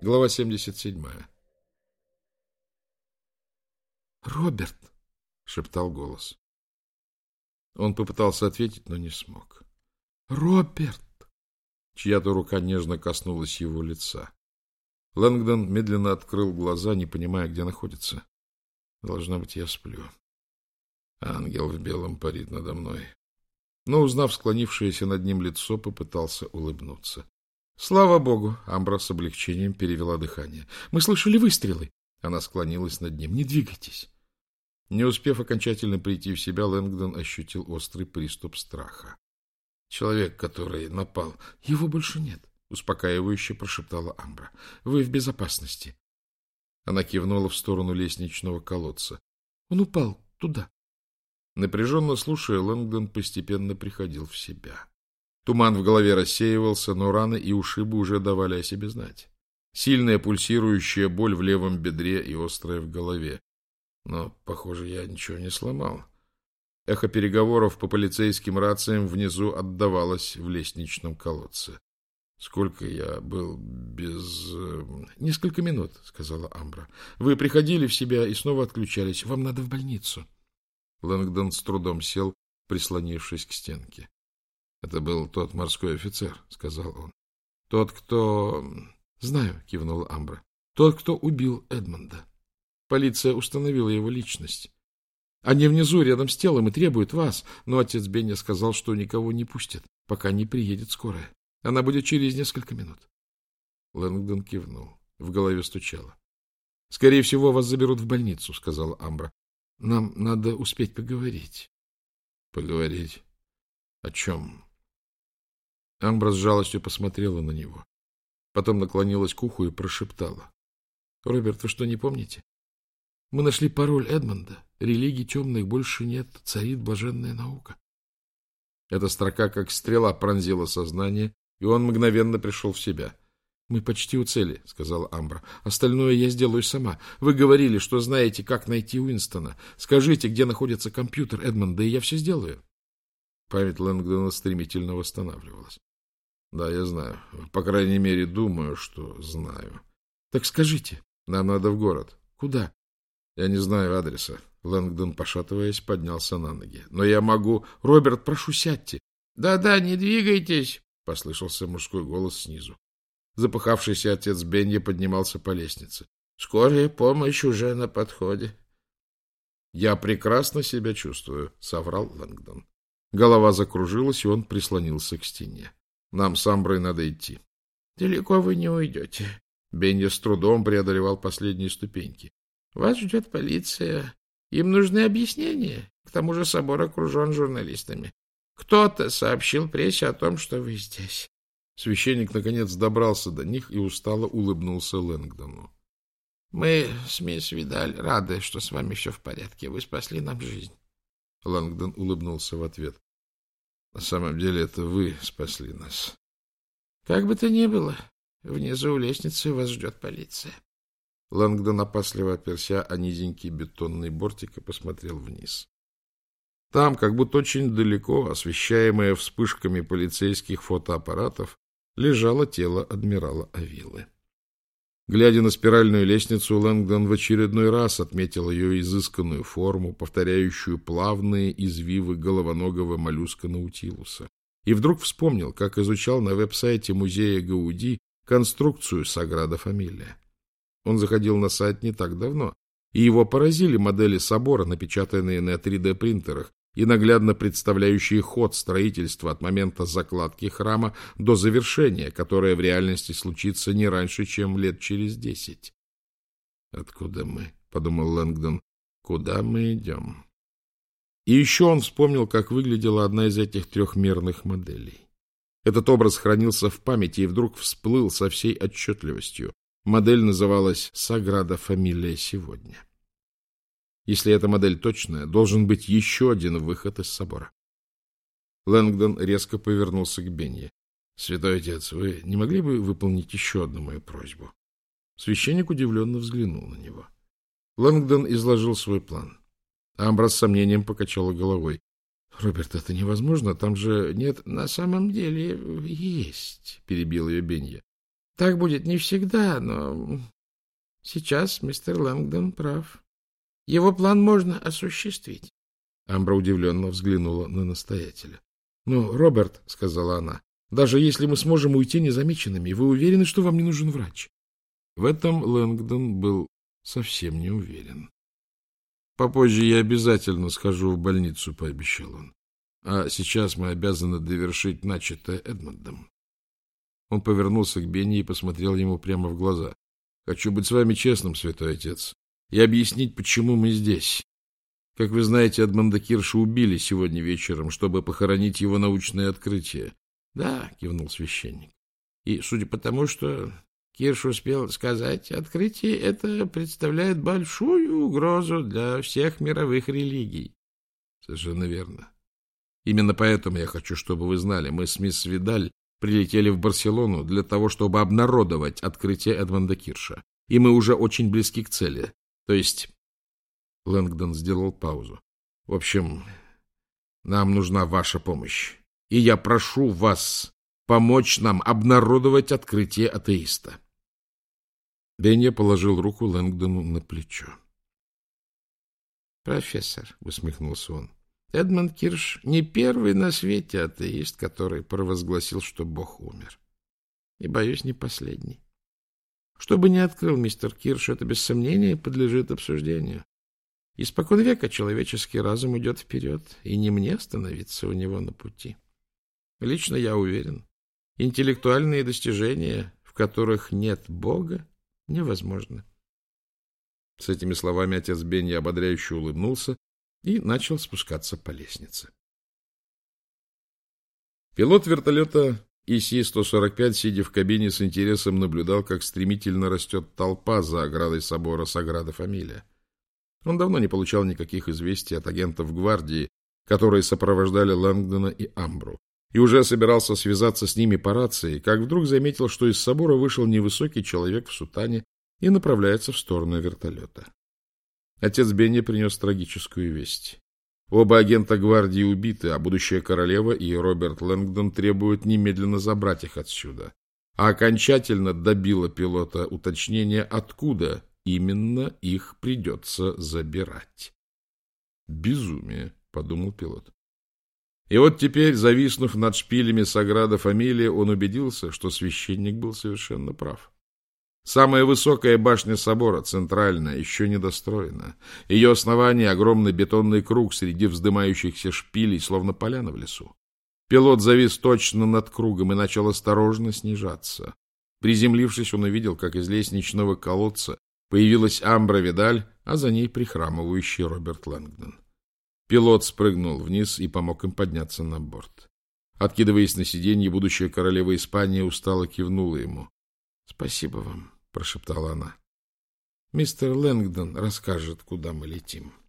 Глава 77. «Роберт!» — шептал голос. Он попытался ответить, но не смог. «Роберт!» Чья-то рука нежно коснулась его лица. Лэнгдон медленно открыл глаза, не понимая, где находится. Должно быть, я сплю. Ангел в белом парит надо мной. Но, узнав склонившееся над ним лицо, попытался улыбнуться. Слава богу, Амбра с облегчением перевела дыхание. Мы слышали выстрелы. Она склонилась над ним. Не двигайтесь. Не успев окончательно прийти в себя, Лэнгдон ощутил острый приступ страха. Человек, который напал, его больше нет, успокаивающе прошептала Амбра. Вы в безопасности. Она кивнула в сторону лестничного колодца. Он упал туда. Напряженно слушая, Лэнгдон постепенно приходил в себя. Туман в голове рассеивался, но раны и ушибы уже давали о себе знать. Сильная пульсирующая боль в левом бедре и острая в голове. Но, похоже, я ничего не сломал. Эхо переговоров по полицейским рациям внизу отдавалось в лестничном колодце. Сколько я был без... Эм, Несколько минут, сказала Амбра. Вы приходили в себя и снова отключались. Вам надо в больницу. Лэнгдон с трудом сел, прислонившись к стенке. Это был тот морской офицер, сказал он. Тот, кто... Знаю, кивнула Амбра. Тот, кто убил Эдмонда. Полиция установила его личность. Они внизу, рядом с телом, и требуют вас. Но отец Бенни сказал, что никого не пустят, пока не приедет скорая. Она будет через несколько минут. Лэнгдон кивнул. В голове стучало. — Скорее всего, вас заберут в больницу, — сказала Амбра. — Нам надо успеть поговорить. — Поговорить? О чем? Амбра с жалостью посмотрела на него. Потом наклонилась к уху и прошептала. — Роберт, вы что, не помните? Мы нашли пароль Эдмонда. Религий темных больше нет, царит блаженная наука. Эта строка, как стрела, пронзила сознание, и он мгновенно пришел в себя. — Мы почти у цели, — сказала Амбра. — Остальное я сделаю сама. Вы говорили, что знаете, как найти Уинстона. Скажите, где находится компьютер Эдмонда, и я все сделаю. Память Лэнгдона стремительно восстанавливалась. — Да, я знаю. По крайней мере, думаю, что знаю. — Так скажите. Нам надо в город. — Куда? Я не знаю адреса. Лэнгдон, пошатываясь, поднялся на ноги. Но я могу... Роберт, прошу, сядьте. Да-да, не двигайтесь, послышался мужской голос снизу. Запыхавшийся отец Бенни поднимался по лестнице. Скорая помощь уже на подходе. Я прекрасно себя чувствую, соврал Лэнгдон. Голова закружилась, и он прислонился к стене. Нам с Амброй надо идти. Далеко вы не уйдете. Бенни с трудом преодолевал последние ступеньки. Вас ждет полиция. Им нужны объяснения. К тому же собор окружен журналистами. Кто-то сообщил прессе о том, что вы здесь. Священник, наконец, добрался до них и устало улыбнулся Лэнгдону. — Мы с мисс Видаль рады, что с вами все в порядке. Вы спасли нам жизнь. Лэнгдон улыбнулся в ответ. — На самом деле это вы спасли нас. — Как бы то ни было, внизу у лестницы вас ждет полиция. Лэнгдон опасливо оперся о низенький бетонный бортик и посмотрел вниз. Там, как будто очень далеко, освещаемое вспышками полицейских фотоаппаратов, лежало тело адмирала Авилы. Глядя на спиральную лестницу, Лэнгдон в очередной раз отметил ее изысканную форму, повторяющую плавные извивы головоногого моллюска Наутилуса. И вдруг вспомнил, как изучал на веб-сайте музея Гауди конструкцию Саграда Фамилия. Он заходил на сайт не так давно, и его поразили модели собора, напечатанные на 3D-принтерах и наглядно представляющие ход строительства от момента закладки храма до завершения, которое в реальности случится не раньше, чем лет через десять. «Откуда мы?» — подумал Лэнгдон. «Куда мы идем?» И еще он вспомнил, как выглядела одна из этих трехмерных моделей. Этот образ хранился в памяти и вдруг всплыл со всей отчетливостью. Модель называлась «Саграда Фамилия сегодня». Если эта модель точная, должен быть еще один выход из собора. Лэнгдон резко повернулся к Бенни. — Святой отец, вы не могли бы выполнить еще одну мою просьбу? Священник удивленно взглянул на него. Лэнгдон изложил свой план. Амбра с сомнением покачала головой. — Роберт, это невозможно, там же нет... — На самом деле есть, — перебил ее Бенья. — Так будет не всегда, но сейчас мистер Лэнгдон прав. Его план можно осуществить. Амбра удивленно взглянула на настоятеля. — Ну, Роберт, — сказала она, — даже если мы сможем уйти незамеченными, вы уверены, что вам не нужен врач? В этом Лэнгдон был совсем не уверен. — Попозже я обязательно схожу в больницу, — пообещал он. — А сейчас мы обязаны довершить начатое Эдмондом. Он повернулся к Бенни и посмотрел ему прямо в глаза. — Хочу быть с вами честным, святой отец, и объяснить, почему мы здесь. Как вы знаете, Эдмонда Кирша убили сегодня вечером, чтобы похоронить его научное открытие. — Да, — кивнул священник. — И судя по тому, что Кирш успел сказать, открытие это представляет большую угрозу для всех мировых религий. — Совершенно верно. Именно поэтому я хочу, чтобы вы знали, мы с мисс Видаль прилетели в Барселону для того, чтобы обнародовать открытие Эдмонда Кирша. И мы уже очень близки к цели. То есть Лэнгдон сделал паузу. В общем, нам нужна ваша помощь. И я прошу вас помочь нам обнародовать открытие атеиста. Бенья положил руку Лэнгдону на плечо. «Профессор», — усмехнулся он, — «Эдмонд Кирш не первый на свете атеист, который провозгласил, что Бог умер. И, боюсь, не последний. Что бы ни открыл мистер Кирш, это без сомнения подлежит обсуждению. Испокон века человеческий разум идет вперед, и не мне становиться у него на пути. Лично я уверен, интеллектуальные достижения, в которых нет Бога, невозможны. С этими словами отец Бенни ободряюще улыбнулся и начал спускаться по лестнице. Пилот вертолета ИС-145, сидя в кабине, с интересом наблюдал, как стремительно растет толпа за оградой собора Саграда Фамилия. Он давно не получал никаких известий от агентов гвардии, которые сопровождали Лэнгдона и Амбру, и уже собирался связаться с ними по рации, как вдруг заметил, что из собора вышел невысокий человек в сутане и направляется в сторону вертолета. Отец Бенни принес трагическую весть. Оба агента гвардии убиты, а будущая королева и Роберт Лэнгдон требуют немедленно забрать их отсюда. А окончательно добило пилота уточнение, откуда именно их придется забирать. «Безумие», — подумал пилот. И вот теперь, зависнув над шпилями Саграда Фамилия, он убедился, что священник был совершенно прав. Самая высокая башня собора, центральная, еще не достроена. Ее основание — огромный бетонный круг среди вздымающихся шпилей, словно поляна в лесу. Пилот завис точно над кругом и начал осторожно снижаться. Приземлившись, он увидел, как из лестничного колодца Появилась Амбра Видаль, а за ней прихрамывающий Роберт Лэнгдон. Пилот спрыгнул вниз и помог им подняться на борт. Откидываясь на сиденье, будущая королева Испании устало кивнула ему. — Спасибо вам, — прошептала она. — Мистер Лэнгдон расскажет, куда мы летим. —